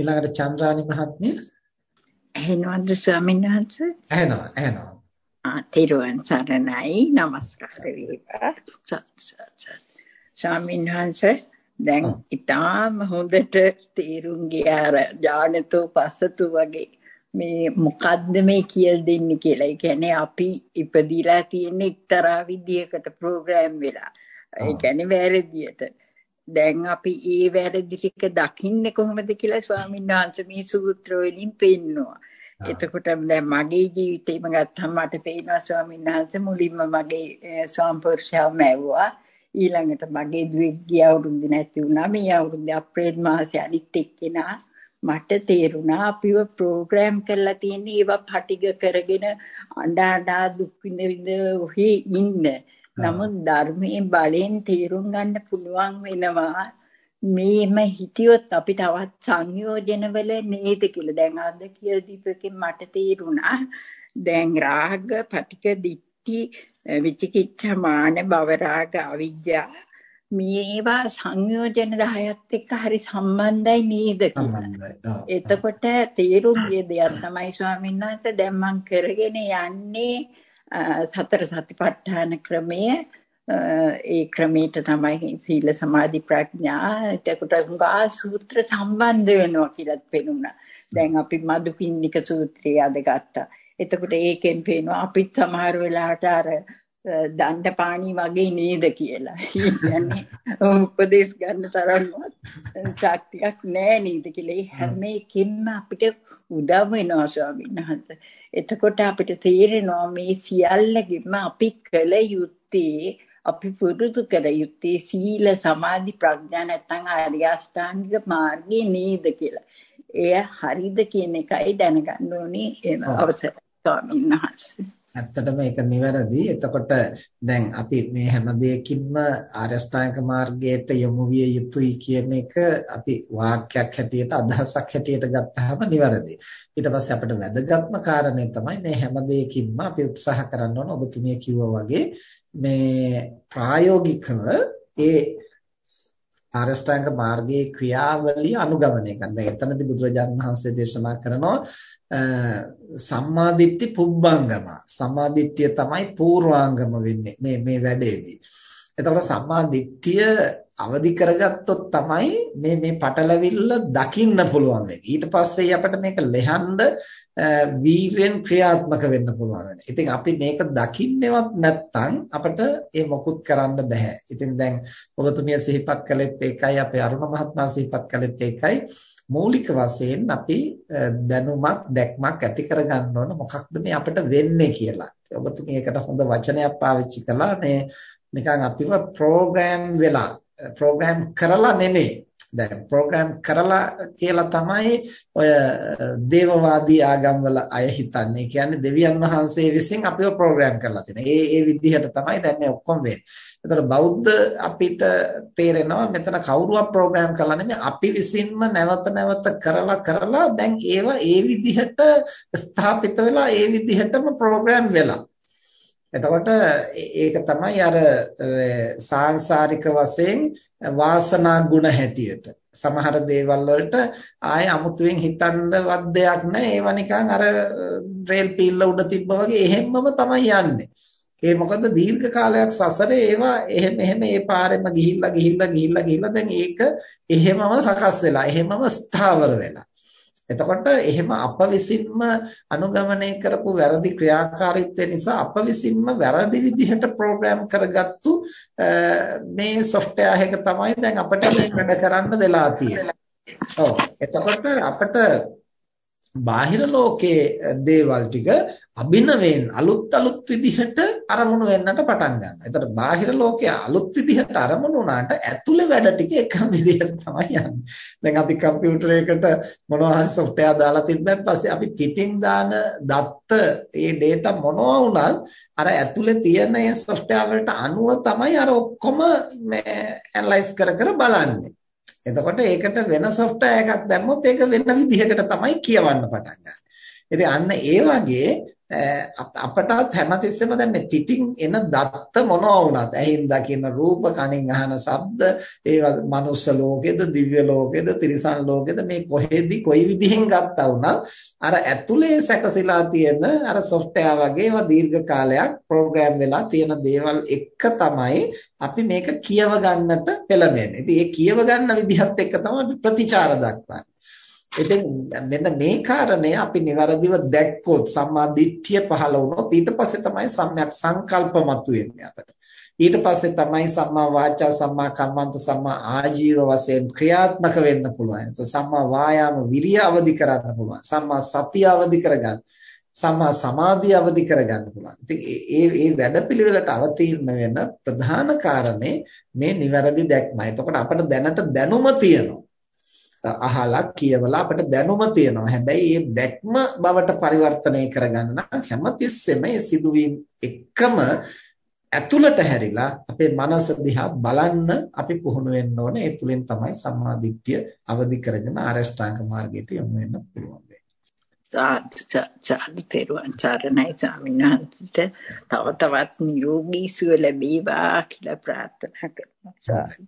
ඊළඟට චන්ද්‍රානි මහත්මිය ඇහෙනවද ස්වාමීන් වහන්සේ? ඇහෙනවා ඇහෙනවා. ආ තිරුවන් සරණයි নমස්කාර වේවා. ස්වාමීන් වහන්සේ දැන් ඊටාම හොඳට තීරුම් ගියා ඥානතෝ පසතු වගේ මේ මොකද්ද මේ කියලා දෙන්නේ කියලා. ඒ කියන්නේ අපි ඉපදිලා තියෙන එක්තරා විදියකට ප්‍රෝග්‍රෑම් වෙලා. ඒ කියන්නේ වැරදියට. දැන් අපි ඒ වැරදි ටික දකින්නේ කොහොමද කියලා ස්වාමීන් වහන්සේ මේ සූත්‍ර වලින් පෙන්නනවා. එතකොට දැන් මගේ ජීවිතේම ගත්තම මට පේනවා ස්වාමීන් වහන්සේ මුලින්ම මගේ ස්වාම්පර්ෂාව මැව්වා. ඊළඟට මගේ දුවෙක් ගිය අවුරුද්ද නැති වුණා. මේ අවුරුද්ද අප්‍රේල් මාසේ අනිත් එක්කෙනා මට තේරුණා අපිව ප්‍රෝග්‍රෑම් කරලා තියෙන ඒවා පටිග කරගෙන අඬා අඬා දුක් විඳ විඳ ඔහි ඉන්න. නමුත් ධර්මයේ බලෙන් තේරුම් ගන්න පුළුවන් වෙනවා. මේම හිටියොත් අපි තවත් සංයෝජනවල නේද කියලා. දැන් අද කියලා දීපකෙන් මට තේරුණා. දැන් රාග, පටික, දිට්ඨි, විචිකිච්ඡා, මාන, භව රාග, අවිජ්ජා. මේවා සංයෝජන 10ත් එක්ක හරි සම්බන්ධයි නේද එතකොට තේරුම් ගිය දෙයක් තමයි ස්වාමීන් වහන්සේ දැන් මම කරගෙන යන්නේ සතර සතිපට්ඨාන ක්‍රමය ඒ ක්‍රමයට තමයි සීල සමාධි ප්‍රඥා එතකොට උගා සූත්‍ර සම්බන්ධ වෙනවා කියලාත් පෙනුණා. දැන් අපි මදුපින්නික සූත්‍රය අද ගත්තා. එතකොට ඒකෙන් පේනවා අපිත් සමහර වෙලාවට අර දණ්ඩපාණි වගේ නේද කියලා. කියන්නේ උපදේශ ගන්න තරම්වත් ශක්තියක් නැහැ නේද කියලා. ඒ හැම එකකින්ම අපිට උදව් වෙනවා ස්වාමීන් වහන්සේ. එතකොට අපිට තේරෙනවා මේ සියල්ලගෙම අපි කළ යුත්තේ අපි පුරුදු කර යුත්තේ සීල සමාධි ප්‍රඥා නැත්නම් ආර්ය අෂ්ටාංගික මාර්ගය නේද කියලා. එය හරිද කියන එකයි දැනගන්න ඕනේ අවසර ස්වාමීන් වහන්සේ. ඇත්තටම ඒක නිවැරදි. එතකොට දැන් අපි මේ හැම දෙයකින්ම ආරෂ්ඨාංග මාර්ගයට යොමු විය යුතුයි කියන එක අපි වාක්‍යයක් හැටියට අදහසක් හැටියට ගත්තාම නිවැරදි. ඊට පස්සේ අපිට වැදගත්ම කාරණේ තමයි මේ හැම දෙයකින්ම අපි උත්සාහ කරන්න ඕන ඔබතුමිය කිව්වා වගේ මේ ප්‍රායෝගිකව ඒ ආරෂ්ඨාංග මාර්ගයේ ක්‍රියාවලිය අනුගමනය කරන. දැන් එතනදී බුදුරජාණන් වහන්සේ දේශනා කරනවා සම්මාදිට්ඨි පුබ්බංගම. සම්මාදිට්ඨිය තමයි පූර්වාංගම වෙන්නේ මේ මේ වැඩේදී. එතකොට සම්මාදිට්ඨිය අවදි කරගත්තොත් තමයි මේ මේ පටලවිල්ල දකින්න පුළුවන් වෙන්නේ. ඊට පස්සේ අපිට මේක ලෙහඬ වීරෙන් ක්‍රියාත්මක වෙන්න පුළුවන් වෙන්නේ. ඉතින් අපි මේක දකින්නේවත් නැත්නම් අපිට ඒ මොකුත් කරන්න බෑ. ඉතින් දැන් ඔබතුමිය සිහිපත් කළෙත් ඒකයි අපේ අරුණ මහත්මයා සිහිපත් කළෙත් ඒකයි මූලික වශයෙන් අපි දැනුමක් දැක්මක් ඇති කරගන්න ඕන මොකක්ද මේ අපිට වෙන්නේ කියලා. ඔබතුමිය ඒකට හොඳ වචනයක් පාවිච්චි කළා මේ නිකන් අපිව ප්‍රෝග්‍රෑම් වෙලා ප්‍රෝග්‍රෑම් කරලා නෙමෙයි දැන් ප්‍රෝග්‍රෑම් කරලා කියලා තමයි ඔය දේවවාදී ආගම්වල අය හිතන්නේ. කියන්නේ දෙවියන් වහන්සේ විසින් අපිව ප්‍රෝග්‍රෑම් කරලා තියෙනවා. ඒ ඒ විදිහට තමයි දැන් මේ ඔක්කොම වෙන්නේ. ඒතර බෞද්ධ අපිට තේරෙනවා මෙතන කවුරුවක් ප්‍රෝග්‍රෑම් කරලා නෙමෙයි අපි විසින්ම නැවත නැවත කරලා කරලා දැන් ඒවා ඒ විදිහට ස්ථාපිත වෙලා ඒ විදිහටම ප්‍රෝග්‍රෑම් වෙලා. එතකොට ඒක තමයි අර සාංශාරික වශයෙන් වාසනා ගුණ හැටියට. සමහර දේවල් වලට ආය අමුතුවෙන් හිතන්නවත් දෙයක් නැහැ ඒවා නිකන් අර රේල් පීල්ල උඩ තිබ්බා වගේ එහෙම්මම තමයි යන්නේ. ඒ මොකද දීර්ඝ කාලයක් සසරේ ඒවා එහෙම එහෙම ඒ පාරෙම ගිහිල්ලා ගිහිල්ලා ගිහිල්ලා ගිහිල්ලා දැන් ඒක එහෙමම සකස් වෙලා එහෙමම ස්ථාවර වෙලා. එතකොට එහෙම අප විසින්ම අනුගමනය කරපු වැරදි ක්‍රියාකාරීත්වය නිසා අප විසින්ම වැරදි විදිහට ප්‍රෝග්‍රෑම් කරගත්තු මේ සොෆ්ට්වෙයාර් එක තමයි දැන් අපිට වැඩ කරන්න වෙලා තියෙන්නේ. ඔව්. එතකොට අපිට බාහිර ලෝකයේ දේවල් ටික අභිනවයෙන් අලුත් අලුත් විදිහට අරමුණු වෙන්නට පටන් ගන්නවා. එතකොට බාහිර ලෝකයේ අලුත් විදිහට අරමුණු වුණාට ඇතුළේ වැඩ ටික එකම විදිහට තමයි යන්නේ. දැන් අපි කම්පියුටරයකට මොනවා හරි සොෆ්ට්වෙයාර් දාලා තිබ්බන් පස්සේ අපි පිටින් දාන දත්ත ඒ data මොනවා වුණත් අර ඇතුළේ තියෙන ඒ සොෆ්ට්වෙයාර් වලට අනුව තමයි අර ඔක්කොම මේ ඇනලයිස් කර කර බලන්නේ. එතකොට ඒකට වෙන සොෆ්ට්වෙයාර් එකක් දැම්මොත් ඒක වෙන විදිහකට තමයි කියවන්න පටන් ගන්න. ඉතින් අන්න ඒ වගේ අපටත් හැමතිස්සෙම දැන් මේ පිටින් එන දත්ත මොනවා වුණත් ඇහින් දකින රූප කනින් අහන ශබ්ද ඒවා මනුස්ස ලෝකෙද දිව්‍ය ලෝකෙද තිරිසන් ලෝකෙද මේ කොහෙදි කොයි විදිහෙන් ගත්තා වුණත් අර ඇතුලේ සැකසීලා තියෙන අර සොෆ්ට්වෙයාර් වගේ ඒවා දීර්ඝ කාලයක් ප්‍රෝග්‍රෑම් වෙලා තියෙන දේවල් එක තමයි අපි මේක කියව ගන්නට පෙළඹෙන්නේ. ඉතින් ඒ කියව ගන්න විදිහත් එක්ක තමයි ප්‍රතිචාර දක්වන්නේ. ඉතින් මෙන්න මේ කාරණය අපි નિවරදිව දැක්කොත් සම්මා දිට්ඨිය පහළ වුණොත් ඊට පස්සේ තමයි සම්‍යක් සංකල්ප මතුවෙන්නේ අපිට. ඊට පස්සේ තමයි සම්මා වාචා සම්මා කම්මන්ත සම්මා ආජීව වශයෙන් ක්‍රියාත්මක වෙන්න පුළුවන්. එතකොට සම්මා වායාම විරිය අවදි කරන්න පුළුවන්. සම්මා සතිය අවදි කරගන්න. සම්මා සමාධිය අවදි කරගන්න පුළුවන්. ඉතින් ඒ ඒ වැඩපිළිවෙලට අවතීර්ණ වෙන ප්‍රධාන කාරණේ මේ નિවරදි දැක්මයි. එතකොට අපිට දැනට දැනුම තියෙනවා. අහලා කියවලා අපිට දැනුම තියෙනවා. හැබැයි මේ දැක්ම බවට පරිවර්තනය කරගන්න නම් හැමතිස්සෙම මේ සිදුවීම් එකම ඇතුළට හැරිලා අපේ මනස දිහා බලන්න අපි පුහුණු වෙන්න ඕනේ. ඒ තුලින් තමයි සම්මාදිට්ඨිය අවදි කරගෙන ආරෂ්ඨාංග මාර්ගයට යොමු වෙන්න පුළුවන් වෙන්නේ. සාදු තෙරුවන් සරණයි ස්වාමීන් වහන්සේට තව තවත් නිරෝගී සුව ලැබේවා කියලා ප්‍රාර්ථනා කරනවා. සාදු.